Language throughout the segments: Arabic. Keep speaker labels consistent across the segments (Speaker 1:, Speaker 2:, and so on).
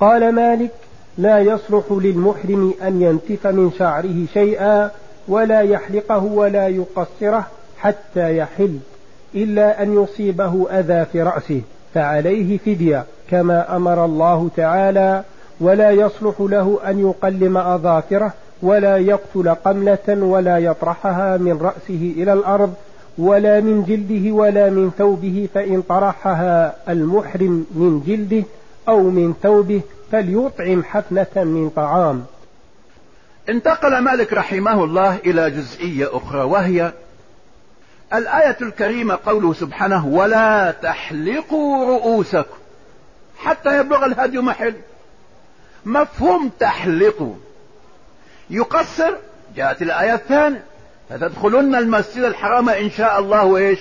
Speaker 1: قال مالك لا يصلح للمحرم أن ينتف من شعره شيئا ولا يحلقه ولا يقصره حتى يحل إلا أن يصيبه أذى في رأسه فعليه فدية كما أمر الله تعالى ولا يصلح له أن يقلم أظافره ولا يقتل قملة ولا يطرحها من رأسه إلى الأرض ولا من جلده ولا من ثوبه فإن طرحها المحرم من جلده أو من ثوبه فليطعم حفنة من طعام.
Speaker 2: انتقل مالك رحمه الله إلى جزئية أخرى وهي الآية الكريمة قوله سبحانه ولا تحلقوا رؤوسكم حتى يبلغ الهدي محل. مفهوم تحلقوا. يقصر جاءت الآية الثانية فتدخلن المسجد الحرام إن شاء الله وإيش؟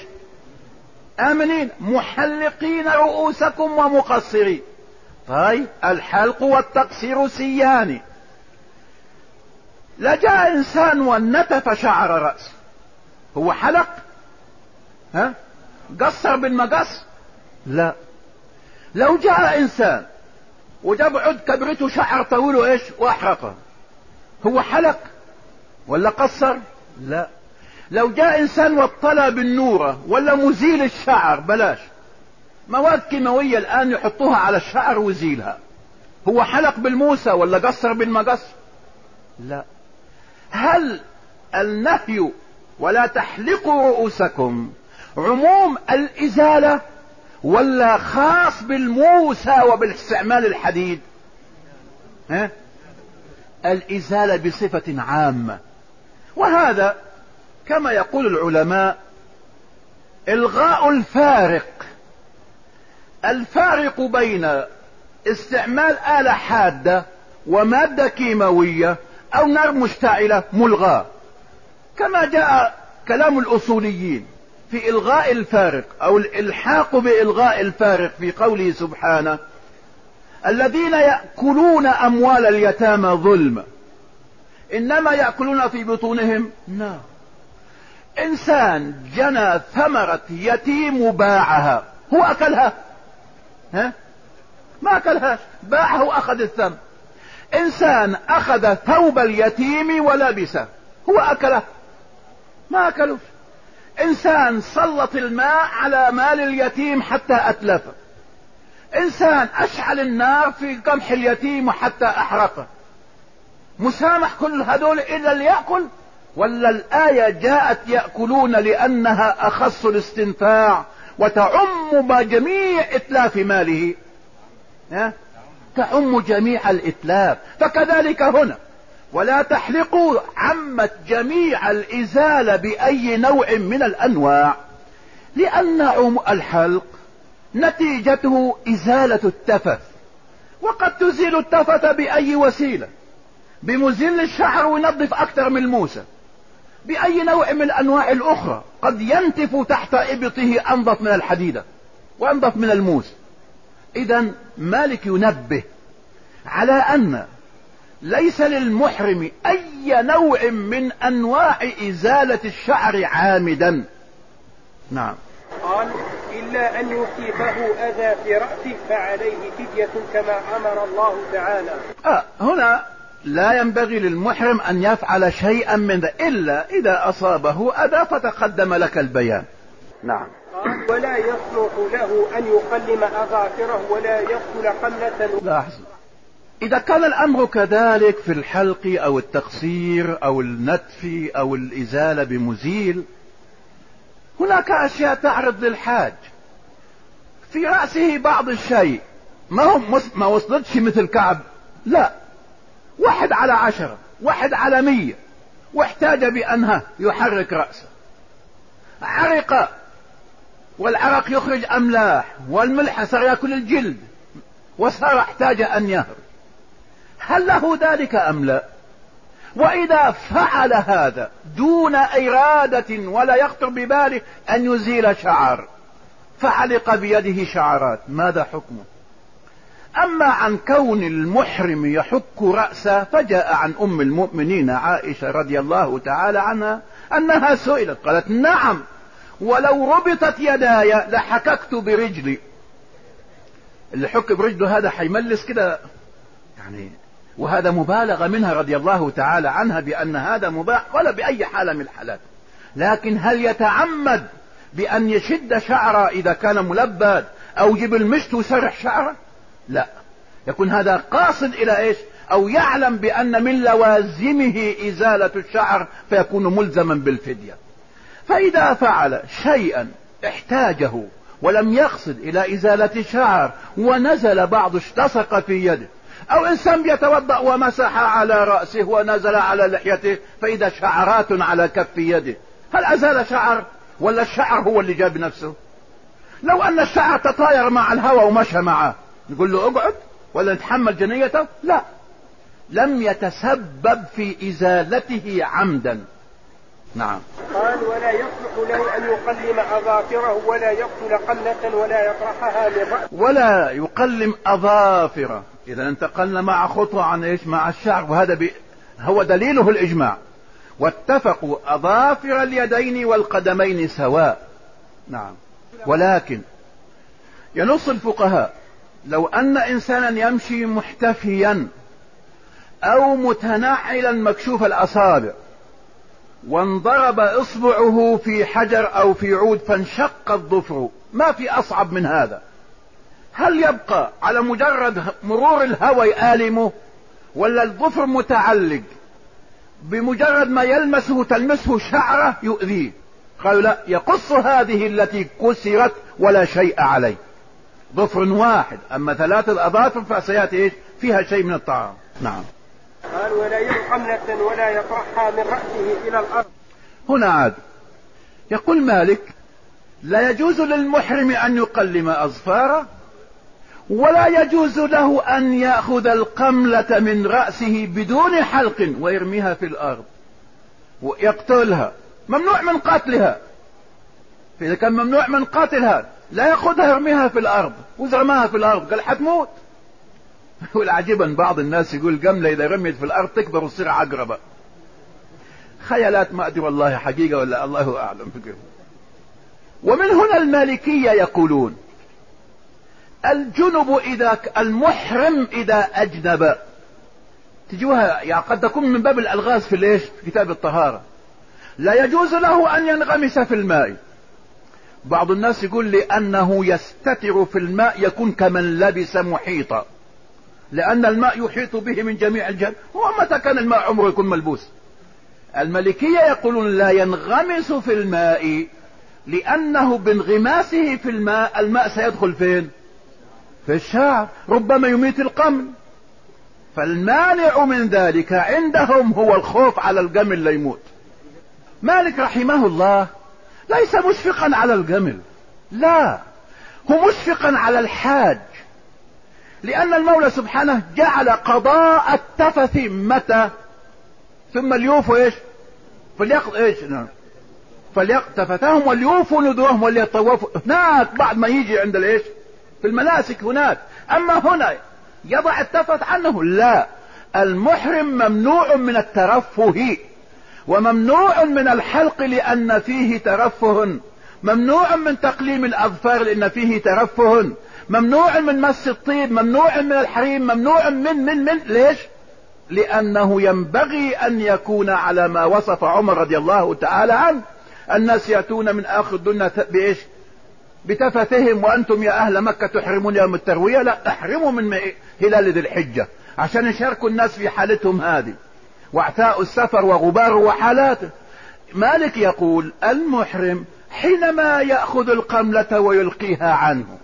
Speaker 2: آمنين محلقين رؤوسكم ومقصرين. طيب الحلق والتقصير سيان. لجاء إنسان ونتف شعر رأسه هو حلق. ها؟ قصر بالمقص لا. لو جاء إنسان وجاب عد كبرته شعر طويل إيش وأحرقه. هو حلق ولا قصر؟ لا. لو جاء إنسان واطلع بالنورة ولا مزيل الشعر بلاش. مواد كيماوية الآن يحطوها على الشعر ويزيلها هو حلق بالموسى ولا قصر بالمقص؟ لا. هل النهي ولا تحلقوا رؤوسكم عموم الإزالة ولا خاص بالموسى وبالاستعمال الحديد؟ ها؟ الإزالة بصفة عامة. وهذا كما يقول العلماء إلغاء الفارق الفارق بين استعمال آلة حادة ومادة كيماوية أو نار مشتعلة ملغاة. كما جاء كلام الأصوليين في إلغاء الفارق أو الإلحاق بإلغاء الفارق في قوله سبحانه الذين يأكلون أموال اليتامى ظلما إنما يأكلون في بطونهم نار. إنسان جنى ثمرة يتيم باعها هو أكلها. ها؟ ما أكلهاش. باعه وأخذ الثمن إنسان أخذ ثوب اليتيم ولبسه هو أكله. ما أكلوش. إنسان سلط الماء على مال اليتيم حتى اتلفه إنسان أشعل النار في قمح اليتيم حتى احرقه مسامح كل هذول إلا ليأكل؟ ولا الآية جاءت يأكلون لأنها أخص الاستنفاع وتعم جميع إتلاف ماله. ها؟ تعم جميع الإتلاف. فكذلك هنا. ولا تحلقوا عمت جميع الإزالة بأي نوع من الأنواع. لأن الحلق نتيجته إزالة التفت وقد تزيل التفت بأي وسيلة. بمزيل الشعر وينظف أكثر من الموسى بأي نوع من الأنواع الأخرى. قد ينتف تحت إبطه أنظف من الحديدة. وأنظف من الموس. إذا مالك ينبه على أن ليس للمحرم أي نوع من أنواع إزالة الشعر عامدا. نعم.
Speaker 1: قال إلا أن يصيبه أذى في رأسه فعليه فدية كما أمر الله تعالى.
Speaker 2: آه هنا لا ينبغي للمحرم أن يفعل شيئا من ذا إلا إذا أصابه أذى فتقدم لك البيان. نعم.
Speaker 1: ولا يصلح له أن يقلم أظافره ولا يقتل قملة
Speaker 2: لاحظ إذا كان الأمر كذلك في الحلق أو التقصير أو النتف أو الإزالة بمزيل هناك أشياء تعرض للحاج. في رأسه بعض الشيء. ما هو ما وصلتش مثل كعب. لا. واحد على عشرة واحد على مية. واحتاج بأنها يحرك رأسه. عرق والعرق يخرج أملاح والملح صار يأكل الجلد وصار احتاج أن يهرب. هل له ذلك أم لا؟ وإذا فعل هذا دون إرادة ولا يخطر بباله أن يزيل شعر فعلق بيده شعرات ماذا حكمه؟ أما عن كون المحرم يحك رأسه فجاء عن أم المؤمنين عائشة رضي الله تعالى عنها أنها سئلت قالت نعم ولو ربطت يداي لحككت برجلي. اللي حك برجله هذا حيملس كده يعني وهذا مبالغة منها رضي الله تعالى عنها بأن هذا مباح ولا بأي حالة من الحالات. لكن هل يتعمد بأن يشد شعره إذا كان ملبد أو يجيب المشت ويسرح شعره؟ لا. يكون هذا قاصد إلى إيش؟ أو يعلم بأن من لوازمه إزالة الشعر فيكون ملزما بالفدية. فإذا فعل شيئا احتاجه ولم يقصد إلى إزالة الشعر ونزل بعض اشتصق في يده أو إنسان يتوضأ ومسح على رأسه ونزل على لحيته فإذا شعرات على كف يده. هل أزال شعر؟ ولا الشعر هو اللي جاب نفسه؟ لو أن الشعر تطاير مع الهواء ومشى معه نقول له اقعد ولا نتحمل جنيته؟ لا. لم يتسبب في إزالته عمدا. نعم.
Speaker 1: قال ولا يصلح له أن يقلم أظافره ولا يقتل قلة ولا يطرحها من رأسه
Speaker 2: ولا يقلم أظافره. إذا انتقلنا مع خطوة عن إيش؟ مع الشعر. وهذا بي هو دليله الإجماع. واتفقوا أظافر اليدين والقدمين سواء. نعم. ولكن ينص الفقهاء لو أن إنسانا يمشي محتفيا أو متنعلا مكشوف الأصابع وانضرب إصبعه في حجر أو في عود فانشق الظفر ما في أصعب من هذا. هل يبقى على مجرد مرور الهوى آلمه ولا الظفر متعلق بمجرد ما يلمسه تلمسه شعرة يؤذيه؟ قالوا لا يقص هذه التي كسرت ولا شيء عليه. ظفر واحد أما ثلاثة اظافر فسيأتي إيش؟ فيها شيء من الطعام. نعم.
Speaker 1: قال ولا يرحمنة ولا يطرحها من رأسه إلى الأرض.
Speaker 2: هنا عاد. يقول مالك لا يجوز للمحرم أن يقلم أظفاره ولا يجوز له أن يأخذ القملة من رأسه بدون حلق ويرميها في الأرض ويقتلها. ممنوع من قتلها. فإذا كان ممنوع من قتلها لا يأخذها يرميها في الأرض. وإذا رماها في الأرض قال حتموت. والعجيب بعض الناس يقول قملة إذا رميت في الأرض تكبر وتصير عقربة. خيالات ما أدري والله حقيقة ولا الله أعلم. فكره ومن هنا المالكية يقولون الجنب إذا المحرم إذا أجنب. تجوها يعني قد تكون من باب الألغاز في ليش؟ في كتاب الطهارة. لا يجوز له أن ينغمس في الماء. بعض الناس يقول لأنه يستتر في الماء يكون كمن لبس محيطا. لأن الماء يحيط به من جميع الجهات. ومتى كان الماء عمره يكون ملبوس؟ الملكية يقولون لا ينغمس في الماء لأنه بانغماسه في الماء الماء سيدخل فين؟ في الشعر ربما يميت القمل. فالمانع من ذلك عندهم هو الخوف على الجمل لا يموت. مالك رحمه الله ليس مشفقا على الجمل. لا هو مشفقا على الحاج. لأن المولى سبحانه جعل قضاء التفث متى؟ ثم ليوفوا إيش؟ فليق إيش؟ نعم. فليقتفتهم وليوفوا نذورهم وليطوفوا هناك بعد ما يجي عند الإيش؟ في المناسك هناك. أما هنا يضع التفت عنه؟ لا. المحرم ممنوع من الترفه وممنوع من الحلق لأن فيه ترفه. ممنوع من تقليم الأظفار لأن فيه ترفه. ممنوع من مس الطيب. ممنوع من الحريم. ممنوع من من من ليش؟ لأنه ينبغي أن يكون على ما وصف عمر رضي الله تعالى عنه. الناس يأتون من اخر الدنيا بإيش؟ بتفثهم. وأنتم يا أهل مكة تحرمون يوم التروية؟ لا احرموا من هلال ذي الحجة. عشان يشاركوا الناس في حالتهم هذه. واعتاء السفر وغباره وحالاته مالك يقول المحرم حينما يأخذ القملة ويلقيها عنه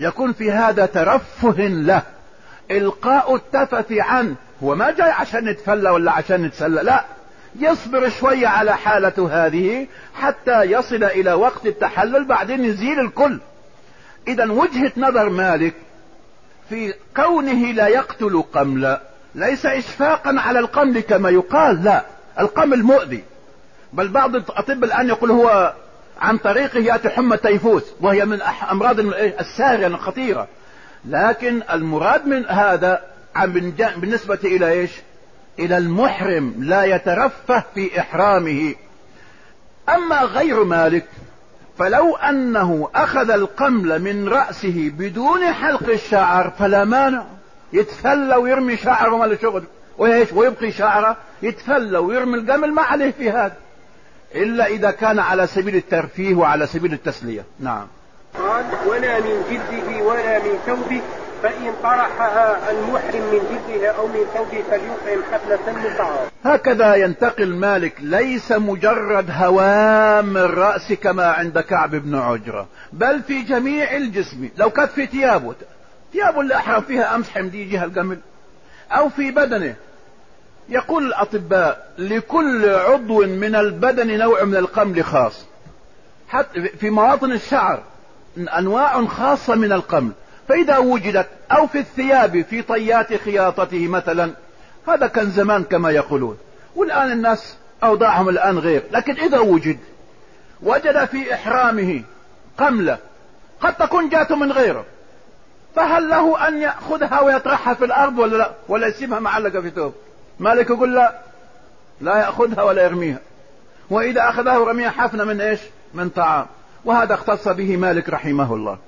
Speaker 2: يكون في هذا ترفه له إلقاء التفت عنه. هو ما جاي عشان نتفلى ولا عشان نتسلى لا. يصبر شوية على حالته هذه حتى يصل إلى وقت التحلل بعدين يزيل الكل. اذا وجهة نظر مالك في كونه لا يقتل قملا ليس اشفاقا على القمل كما يقال لا. القمل مؤذي. بل بعض الأطباء الآن يقول هو عن طريقه يأتي حمى تيفوس وهي من أمراض السارية الخطيرة. لكن المراد من هذا بالنسبة إلى إيش؟ إلى المحرم لا يترفه في إحرامه. أما غير مالك فلو أنه أخذ القمل من رأسه بدون حلق الشعر فلا مانع. يتفلى ويرمي شعره ما له شغل ويبقي شعره يتفلى ويرمي الجمل ما عليه في هذا. إلا إذا كان على سبيل الترفيه وعلى سبيل التسلية. نعم.
Speaker 1: قال ولا من جده ولا من ثوبه فإن طرحها المحرم من جده أو من ثوبه فليطعم حفلة من طعام
Speaker 2: هكذا ينتقل مالك ليس مجرد هوام الرأس كما عند كعب بن عجرة بل في جميع الجسم. لو كانت في ثيابه ثيابه اللي أحرم فيها أمس حمدي جهة الجمل أو في بدنه. يقول الأطباء لكل عضو من البدن نوع من القمل خاص. حتى في مواطن الشعر أنواع خاصة من القمل. فإذا وجدت أو في الثياب في طيات خياطته مثلا هذا كان زمان كما يقولون. والآن الناس أوضاعهم الآن غير. لكن إذا وجد وجد في إحرامه قملة قد تكون جاته من غيره. فهل له أن يأخذها ويطرحها في الأرض ولا لا؟ ولا يسيبها معلقة في ثوب مالك يقول لا لا يأخذها ولا يرميها. وإذا أخذها ورميها حفنة من إيش؟ من طعام. وهذا اختص به مالك رحمه الله.